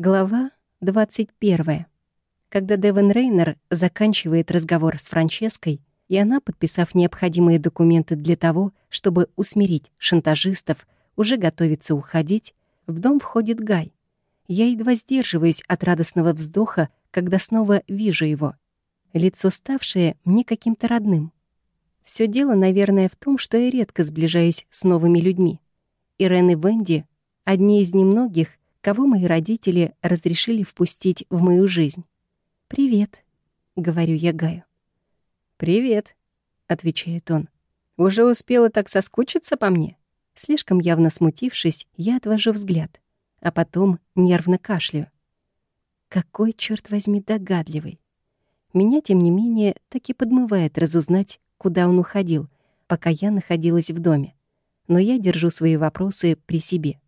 Глава 21. Когда Девон Рейнер заканчивает разговор с Франческой, и она, подписав необходимые документы для того, чтобы усмирить шантажистов, уже готовится уходить, в дом входит Гай. Я едва сдерживаюсь от радостного вздоха, когда снова вижу его. Лицо ставшее мне каким-то родным. Все дело, наверное, в том, что я редко сближаюсь с новыми людьми. Ирен и Венди — одни из немногих, кого мои родители разрешили впустить в мою жизнь. «Привет», — говорю я Гаю. «Привет», — отвечает он. «Уже успела так соскучиться по мне?» Слишком явно смутившись, я отвожу взгляд, а потом нервно кашляю. Какой, черт возьми, догадливый. Меня, тем не менее, так и подмывает разузнать, куда он уходил, пока я находилась в доме. Но я держу свои вопросы при себе.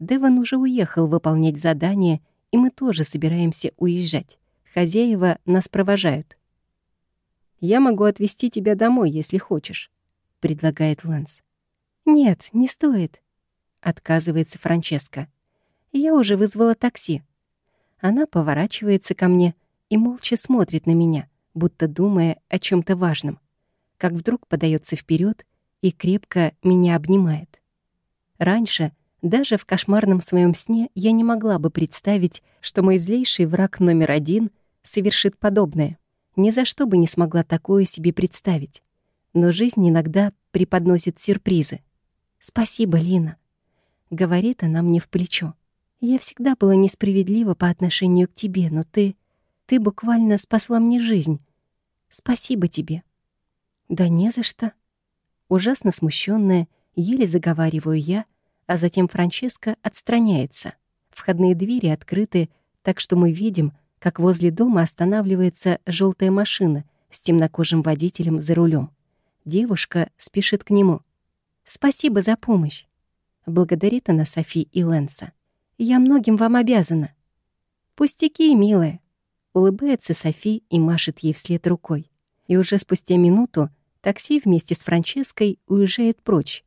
Деван уже уехал выполнять задание, и мы тоже собираемся уезжать. Хозяева нас провожают. «Я могу отвезти тебя домой, если хочешь», — предлагает Лэнс. «Нет, не стоит», — отказывается Франческа. «Я уже вызвала такси». Она поворачивается ко мне и молча смотрит на меня, будто думая о чем то важном, как вдруг подается вперед и крепко меня обнимает. Раньше даже в кошмарном своем сне я не могла бы представить, что мой злейший враг номер один совершит подобное. Ни за что бы не смогла такое себе представить. Но жизнь иногда преподносит сюрпризы. «Спасибо, Лина», — говорит она мне в плечо. «Я всегда была несправедлива по отношению к тебе, но ты... Ты буквально спасла мне жизнь. Спасибо тебе». «Да не за что». Ужасно смущенная, еле заговариваю я — а затем Франческа отстраняется. Входные двери открыты, так что мы видим, как возле дома останавливается желтая машина с темнокожим водителем за рулем. Девушка спешит к нему. «Спасибо за помощь», — благодарит она Софи и Лэнса. «Я многим вам обязана». «Пустяки, милая», — улыбается Софи и машет ей вслед рукой. И уже спустя минуту такси вместе с Франческой уезжает прочь,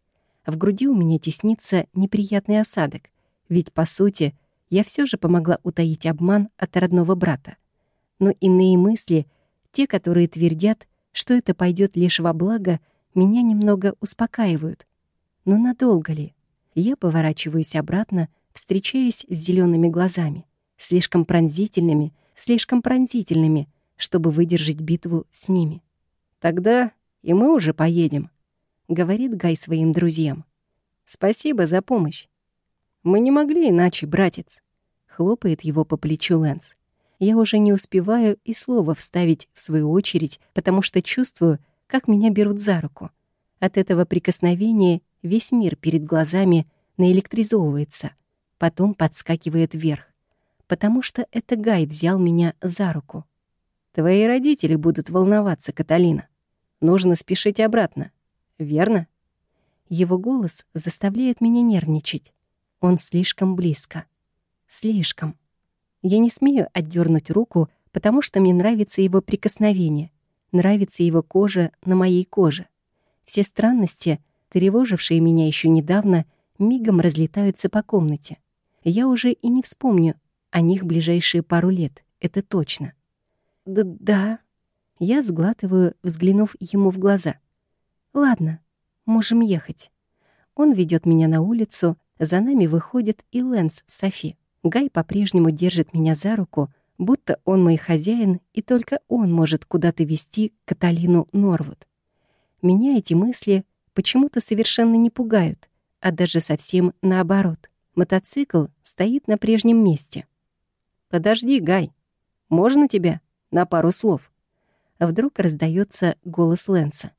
в груди у меня теснится неприятный осадок, ведь, по сути, я все же помогла утаить обман от родного брата. Но иные мысли, те, которые твердят, что это пойдет лишь во благо, меня немного успокаивают. Но надолго ли? Я поворачиваюсь обратно, встречаясь с зелеными глазами, слишком пронзительными, слишком пронзительными, чтобы выдержать битву с ними. Тогда и мы уже поедем. — говорит Гай своим друзьям. «Спасибо за помощь. Мы не могли иначе, братец», — хлопает его по плечу Лэнс. Я уже не успеваю и слова вставить в свою очередь, потому что чувствую, как меня берут за руку. От этого прикосновения весь мир перед глазами наэлектризовывается, потом подскакивает вверх. Потому что это Гай взял меня за руку. «Твои родители будут волноваться, Каталина. Нужно спешить обратно верно?» Его голос заставляет меня нервничать. Он слишком близко. Слишком. Я не смею отдернуть руку, потому что мне нравится его прикосновение, нравится его кожа на моей коже. Все странности, тревожившие меня еще недавно, мигом разлетаются по комнате. Я уже и не вспомню о них ближайшие пару лет, это точно. «Да, да». Я сглатываю, взглянув ему в глаза. «Ладно, можем ехать». Он ведет меня на улицу, за нами выходит и Лэнс Софи. Гай по-прежнему держит меня за руку, будто он мой хозяин, и только он может куда-то вести Каталину Норвуд. Меня эти мысли почему-то совершенно не пугают, а даже совсем наоборот. Мотоцикл стоит на прежнем месте. «Подожди, Гай, можно тебя на пару слов?» Вдруг раздается голос Лэнса.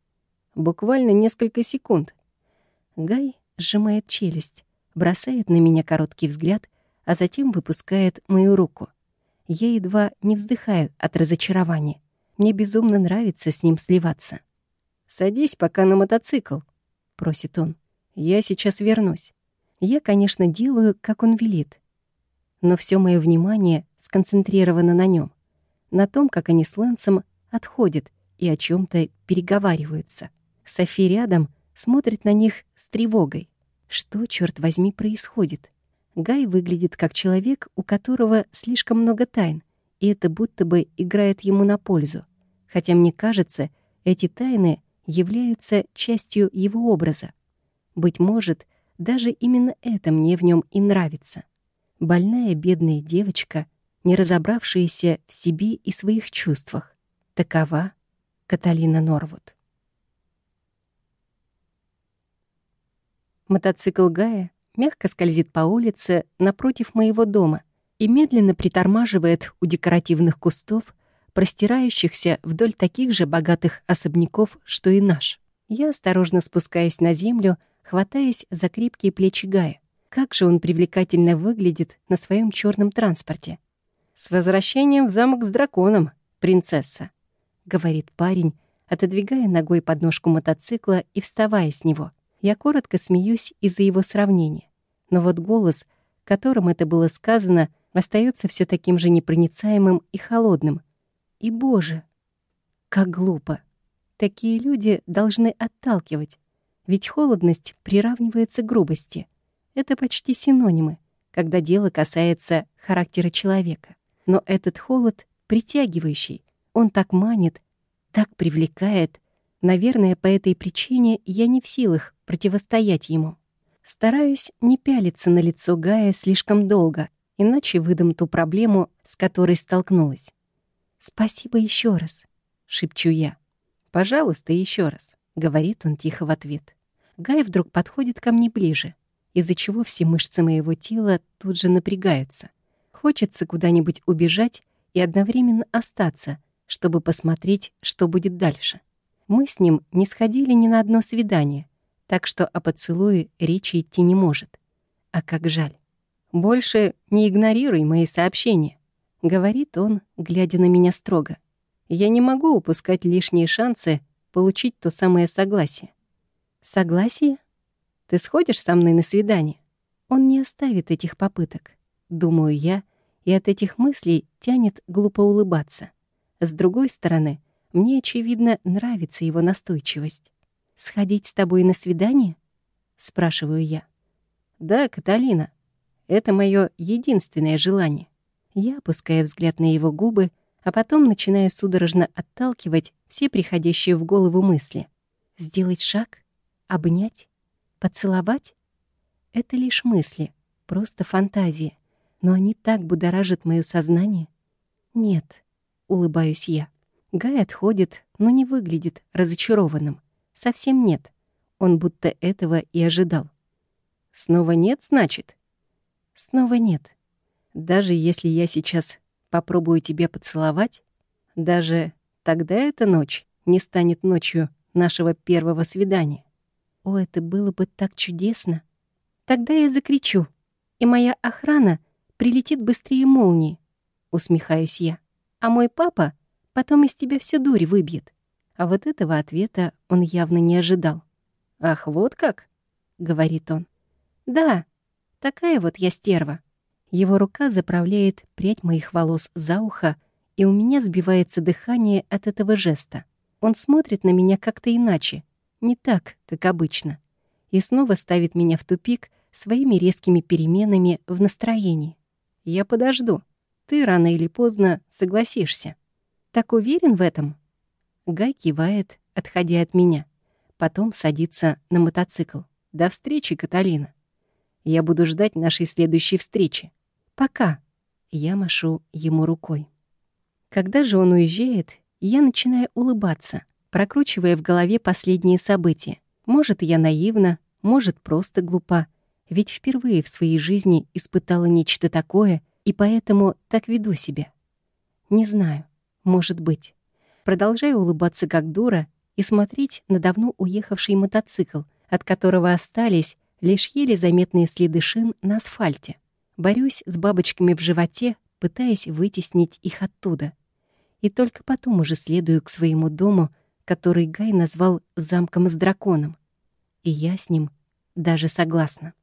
Буквально несколько секунд. Гай сжимает челюсть, бросает на меня короткий взгляд, а затем выпускает мою руку. Я едва не вздыхаю от разочарования. Мне безумно нравится с ним сливаться. «Садись пока на мотоцикл», — просит он. «Я сейчас вернусь». Я, конечно, делаю, как он велит. Но все мое внимание сконцентрировано на нем, на том, как они с Лэнсом отходят и о чем то переговариваются. Софи рядом смотрит на них с тревогой. Что, черт возьми, происходит? Гай выглядит как человек, у которого слишком много тайн, и это будто бы играет ему на пользу. Хотя мне кажется, эти тайны являются частью его образа. Быть может, даже именно это мне в нем и нравится. Больная бедная девочка, не разобравшаяся в себе и своих чувствах. Такова Каталина Норвуд. Мотоцикл Гая мягко скользит по улице напротив моего дома и медленно притормаживает у декоративных кустов, простирающихся вдоль таких же богатых особняков, что и наш. Я осторожно спускаюсь на землю, хватаясь за крепкие плечи Гая. Как же он привлекательно выглядит на своем черном транспорте. «С возвращением в замок с драконом, принцесса», — говорит парень, отодвигая ногой подножку мотоцикла и вставая с него. Я коротко смеюсь из-за его сравнения. Но вот голос, которым это было сказано, остается все таким же непроницаемым и холодным. И, боже, как глупо. Такие люди должны отталкивать, ведь холодность приравнивается к грубости. Это почти синонимы, когда дело касается характера человека. Но этот холод притягивающий, он так манит, так привлекает. Наверное, по этой причине я не в силах противостоять ему. Стараюсь не пялиться на лицо Гая слишком долго, иначе выдам ту проблему, с которой столкнулась. «Спасибо еще раз», — шепчу я. «Пожалуйста, еще раз», — говорит он тихо в ответ. Гай вдруг подходит ко мне ближе, из-за чего все мышцы моего тела тут же напрягаются. Хочется куда-нибудь убежать и одновременно остаться, чтобы посмотреть, что будет дальше. Мы с ним не сходили ни на одно свидание, так что о поцелуе речи идти не может. А как жаль. «Больше не игнорируй мои сообщения», — говорит он, глядя на меня строго. «Я не могу упускать лишние шансы получить то самое согласие». «Согласие? Ты сходишь со мной на свидание?» Он не оставит этих попыток, думаю я, и от этих мыслей тянет глупо улыбаться. С другой стороны, мне, очевидно, нравится его настойчивость. «Сходить с тобой на свидание?» — спрашиваю я. «Да, Каталина, это мое единственное желание». Я опускаю взгляд на его губы, а потом начинаю судорожно отталкивать все приходящие в голову мысли. Сделать шаг? Обнять? Поцеловать? Это лишь мысли, просто фантазии, но они так будоражат моё сознание. Нет, улыбаюсь я. Гай отходит, но не выглядит разочарованным. Совсем нет. Он будто этого и ожидал. Снова нет, значит? Снова нет. Даже если я сейчас попробую тебя поцеловать, даже тогда эта ночь не станет ночью нашего первого свидания. О, это было бы так чудесно. Тогда я закричу, и моя охрана прилетит быстрее молнии, усмехаюсь я. А мой папа потом из тебя всю дурь выбьет. А вот этого ответа он явно не ожидал. «Ах, вот как?» — говорит он. «Да, такая вот я стерва». Его рука заправляет прядь моих волос за ухо, и у меня сбивается дыхание от этого жеста. Он смотрит на меня как-то иначе, не так, как обычно, и снова ставит меня в тупик своими резкими переменами в настроении. «Я подожду. Ты рано или поздно согласишься». «Так уверен в этом?» Гай кивает, отходя от меня. Потом садится на мотоцикл. «До встречи, Каталина. Я буду ждать нашей следующей встречи. Пока». Я машу ему рукой. Когда же он уезжает, я начинаю улыбаться, прокручивая в голове последние события. Может, я наивна, может, просто глупа. Ведь впервые в своей жизни испытала нечто такое, и поэтому так веду себя. Не знаю, может быть продолжая улыбаться как дура и смотреть на давно уехавший мотоцикл, от которого остались лишь еле заметные следы шин на асфальте. Борюсь с бабочками в животе, пытаясь вытеснить их оттуда. И только потом уже следую к своему дому, который Гай назвал «замком с драконом». И я с ним даже согласна.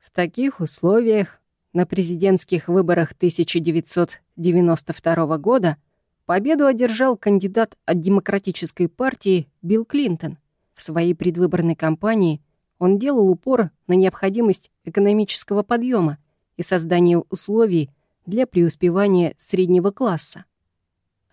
В таких условиях на президентских выборах 1992 года победу одержал кандидат от Демократической партии Билл Клинтон. В своей предвыборной кампании Он делал упор на необходимость экономического подъема и создания условий для преуспевания среднего класса.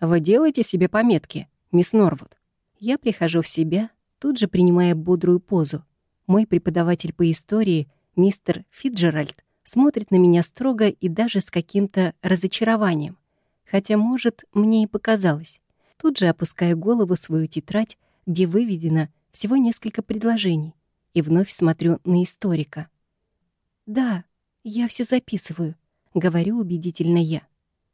Вы делаете себе пометки, мисс Норвуд? Я прихожу в себя, тут же принимая бодрую позу. Мой преподаватель по истории, мистер Фиджеральд, смотрит на меня строго и даже с каким-то разочарованием. Хотя, может, мне и показалось. Тут же опускаю голову в свою тетрадь, где выведено всего несколько предложений, и вновь смотрю на историка. «Да, я все записываю», — говорю убедительно я.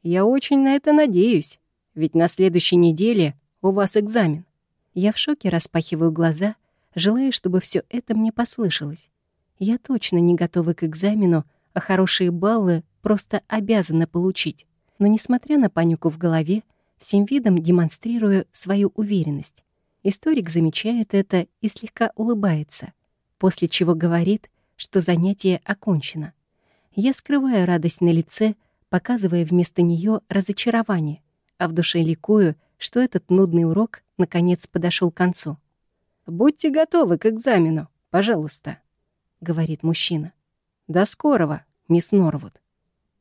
«Я очень на это надеюсь, ведь на следующей неделе у вас экзамен». Я в шоке распахиваю глаза, желая, чтобы все это мне послышалось. Я точно не готова к экзамену, а хорошие баллы просто обязана получить. Но, несмотря на панику в голове, всем видом демонстрирую свою уверенность. Историк замечает это и слегка улыбается, после чего говорит, что занятие окончено. Я скрываю радость на лице, показывая вместо нее разочарование, а в душе ликую, что этот нудный урок наконец подошел к концу. «Будьте готовы к экзамену, пожалуйста», — говорит мужчина. «До скорого, мисс Норвуд».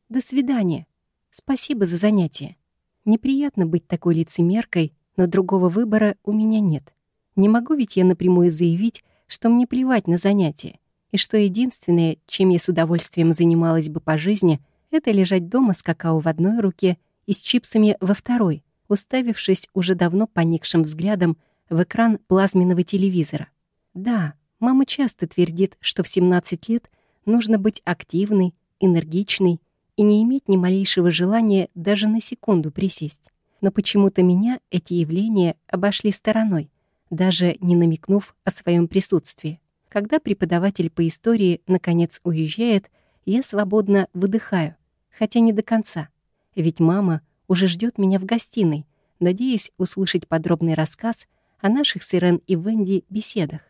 «До свидания. Спасибо за занятие. Неприятно быть такой лицемеркой, но другого выбора у меня нет. Не могу ведь я напрямую заявить, что мне плевать на занятия, и что единственное, чем я с удовольствием занималась бы по жизни, это лежать дома с какао в одной руке и с чипсами во второй, уставившись уже давно поникшим взглядом в экран плазменного телевизора. Да, мама часто твердит, что в 17 лет нужно быть активной, энергичной и не иметь ни малейшего желания даже на секунду присесть. Но почему-то меня эти явления обошли стороной, даже не намекнув о своем присутствии. Когда преподаватель по истории наконец уезжает, я свободно выдыхаю, хотя не до конца. Ведь мама уже ждет меня в гостиной, надеясь услышать подробный рассказ о наших с Ирен и Венди беседах.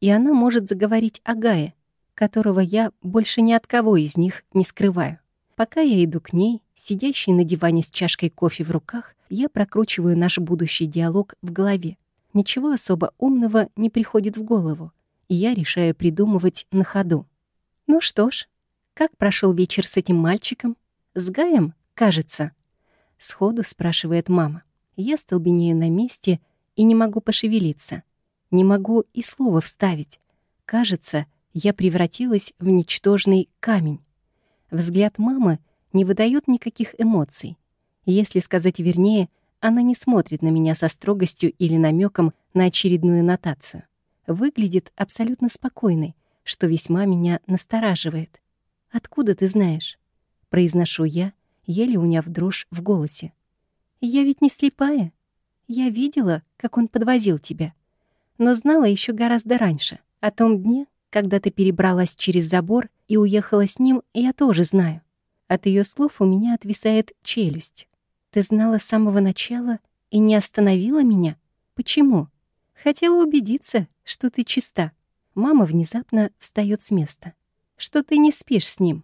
И она может заговорить о Гае, которого я больше ни от кого из них не скрываю. Пока я иду к ней, сидящей на диване с чашкой кофе в руках, я прокручиваю наш будущий диалог в голове. Ничего особо умного не приходит в голову, и я решаю придумывать на ходу. Ну что ж, как прошел вечер с этим мальчиком? С Гаем, кажется. Сходу спрашивает мама. Я столбенею на месте и не могу пошевелиться. Не могу и слова вставить. Кажется, я превратилась в ничтожный камень. Взгляд мамы не выдает никаких эмоций. Если сказать вернее, она не смотрит на меня со строгостью или намеком на очередную нотацию выглядит абсолютно спокойной, что весьма меня настораживает. «Откуда ты знаешь?» — произношу я, еле уняв дрожь в голосе. «Я ведь не слепая. Я видела, как он подвозил тебя. Но знала еще гораздо раньше. О том дне, когда ты перебралась через забор и уехала с ним, я тоже знаю. От ее слов у меня отвисает челюсть. Ты знала с самого начала и не остановила меня? Почему?» Хотела убедиться, что ты чиста. Мама внезапно встает с места. Что ты не спишь с ним.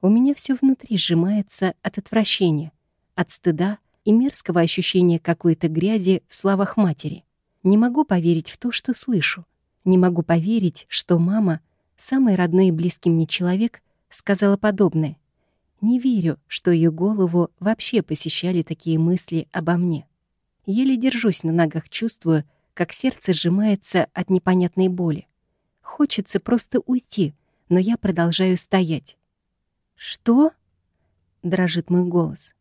У меня все внутри сжимается от отвращения, от стыда и мерзкого ощущения какой-то грязи в словах матери. Не могу поверить в то, что слышу. Не могу поверить, что мама, самый родной и близкий мне человек, сказала подобное. Не верю, что ее голову вообще посещали такие мысли обо мне. Еле держусь на ногах, чувствую, как сердце сжимается от непонятной боли. Хочется просто уйти, но я продолжаю стоять. «Что?» — дрожит мой голос.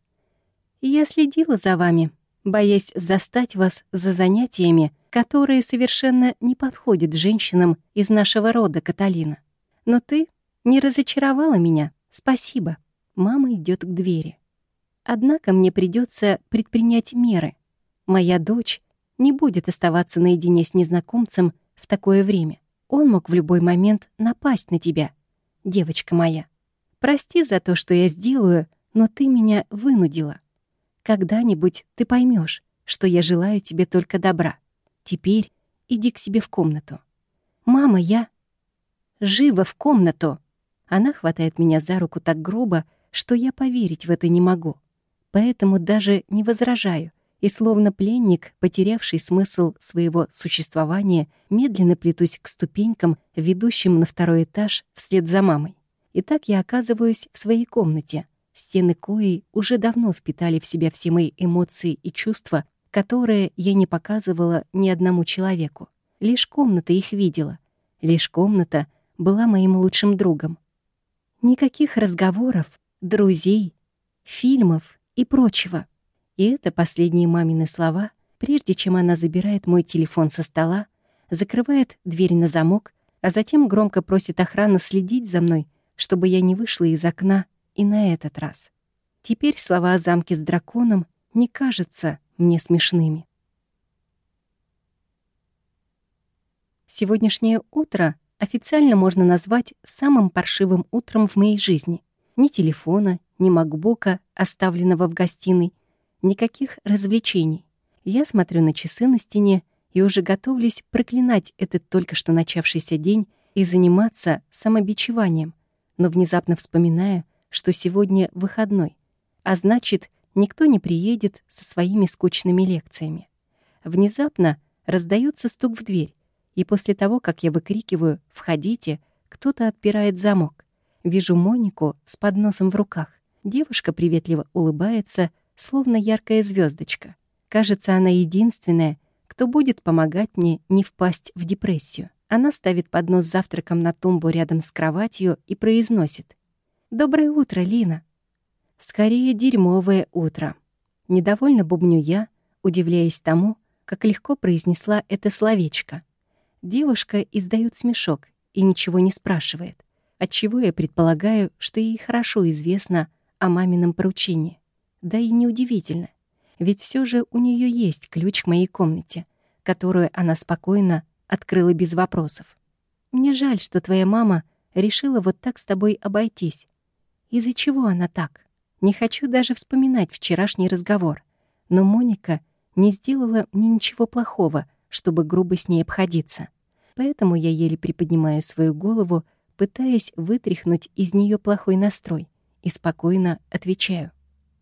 «Я следила за вами, боясь застать вас за занятиями, которые совершенно не подходят женщинам из нашего рода, Каталина. Но ты не разочаровала меня. Спасибо». Мама идет к двери. Однако мне придется предпринять меры. Моя дочь не будет оставаться наедине с незнакомцем в такое время. Он мог в любой момент напасть на тебя, девочка моя. Прости за то, что я сделаю, но ты меня вынудила. Когда-нибудь ты поймешь, что я желаю тебе только добра. Теперь иди к себе в комнату. Мама, я... Живо в комнату! Она хватает меня за руку так грубо, что я поверить в это не могу. Поэтому даже не возражаю и словно пленник, потерявший смысл своего существования, медленно плетусь к ступенькам, ведущим на второй этаж вслед за мамой. И так я оказываюсь в своей комнате. Стены кои уже давно впитали в себя все мои эмоции и чувства, которые я не показывала ни одному человеку. Лишь комната их видела. Лишь комната была моим лучшим другом. Никаких разговоров, друзей, фильмов и прочего. И это последние мамины слова, прежде чем она забирает мой телефон со стола, закрывает дверь на замок, а затем громко просит охрану следить за мной, чтобы я не вышла из окна и на этот раз. Теперь слова о замке с драконом не кажутся мне смешными. Сегодняшнее утро официально можно назвать самым паршивым утром в моей жизни. Ни телефона, ни макбука, оставленного в гостиной, никаких развлечений. Я смотрю на часы на стене и уже готовлюсь проклинать этот только что начавшийся день и заниматься самобичеванием, но внезапно вспоминаю, что сегодня выходной, а значит, никто не приедет со своими скучными лекциями. Внезапно раздается стук в дверь, и после того, как я выкрикиваю «Входите!», кто-то отпирает замок. Вижу Монику с подносом в руках. Девушка приветливо улыбается, словно яркая звездочка. Кажется, она единственная, кто будет помогать мне не впасть в депрессию. Она ставит поднос с завтраком на тумбу рядом с кроватью и произносит. «Доброе утро, Лина». Скорее, дерьмовое утро. Недовольно бубню я, удивляясь тому, как легко произнесла это словечко. Девушка издает смешок и ничего не спрашивает, отчего я предполагаю, что ей хорошо известно о мамином поручении. Да и неудивительно, ведь все же у нее есть ключ к моей комнате, которую она спокойно открыла без вопросов. Мне жаль, что твоя мама решила вот так с тобой обойтись. Из-за чего она так? Не хочу даже вспоминать вчерашний разговор. Но Моника не сделала мне ничего плохого — чтобы грубо с ней обходиться. Поэтому я еле приподнимаю свою голову, пытаясь вытряхнуть из нее плохой настрой, и спокойно отвечаю.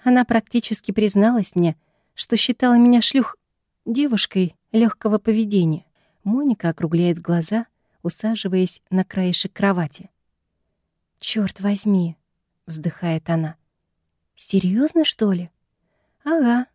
Она практически призналась мне, что считала меня шлюх девушкой легкого поведения. Моника округляет глаза, усаживаясь на краешек кровати. Черт возьми!» — вздыхает она. Серьезно, что ли?» «Ага.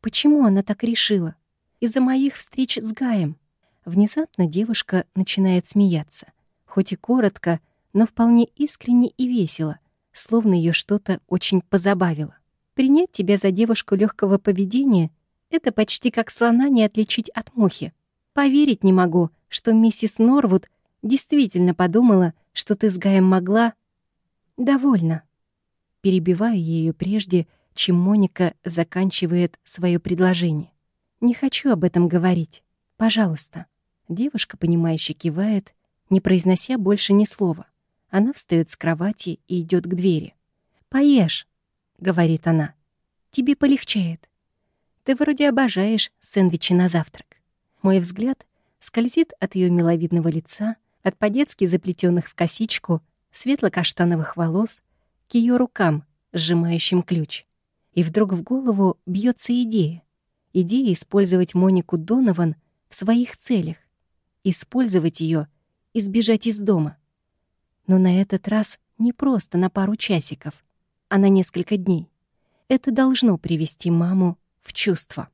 Почему она так решила?» из-за моих встреч с Гаем. Внезапно девушка начинает смеяться. Хоть и коротко, но вполне искренне и весело, словно ее что-то очень позабавило. Принять тебя за девушку легкого поведения — это почти как слона не отличить от мухи. Поверить не могу, что миссис Норвуд действительно подумала, что ты с Гаем могла... Довольно. Перебиваю ее прежде, чем Моника заканчивает свое предложение. «Не хочу об этом говорить. Пожалуйста». Девушка, понимающе кивает, не произнося больше ни слова. Она встает с кровати и идет к двери. «Поешь», — говорит она. «Тебе полегчает. Ты вроде обожаешь сэндвичи на завтрак». Мой взгляд скользит от ее миловидного лица, от по-детски заплетенных в косичку светло-каштановых волос к ее рукам, сжимающим ключ. И вдруг в голову бьется идея. Идея использовать Монику Донован в своих целях. Использовать ее и сбежать из дома. Но на этот раз не просто на пару часиков, а на несколько дней. Это должно привести маму в чувство.